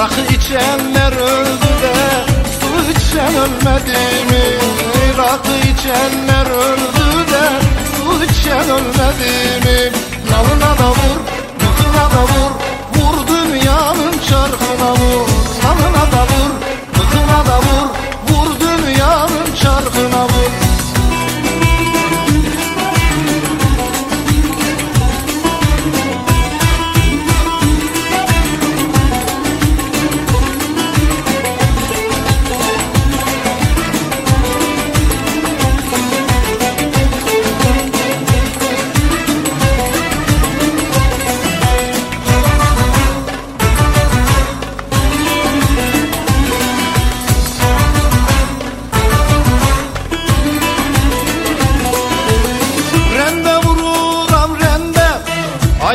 Rakı içenler öldü de su içen ölmedi mi? Rakı içenler öldü de su içen ölmedi mi? Nalına da vur, mıkına da vur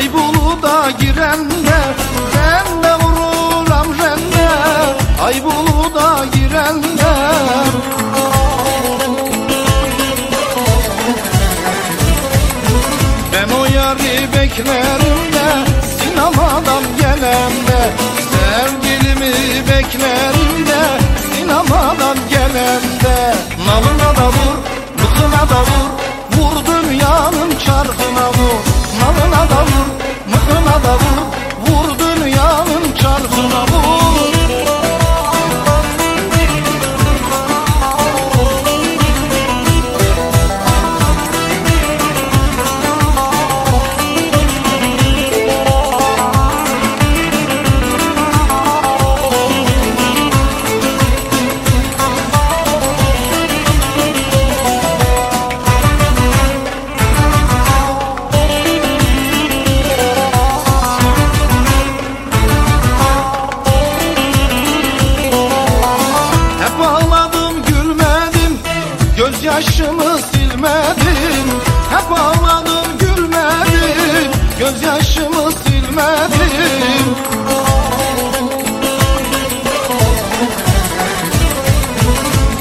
Ay buluda girende Rende vururam rende Ay buluda girende Ben o yarı beklerim de Sinemadan gelende Sevgilimi beklerim de Sinemadan gelende Nalına Gözyaşımı silmedim Hep ağladım gülmedim Gözyaşımı silmedim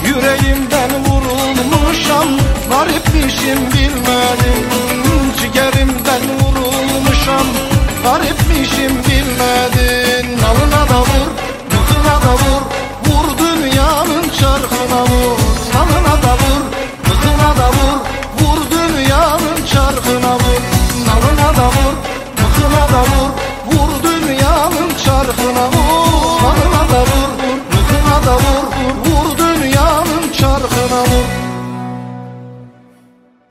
Yüreğimden vurulmuşam Garipmişim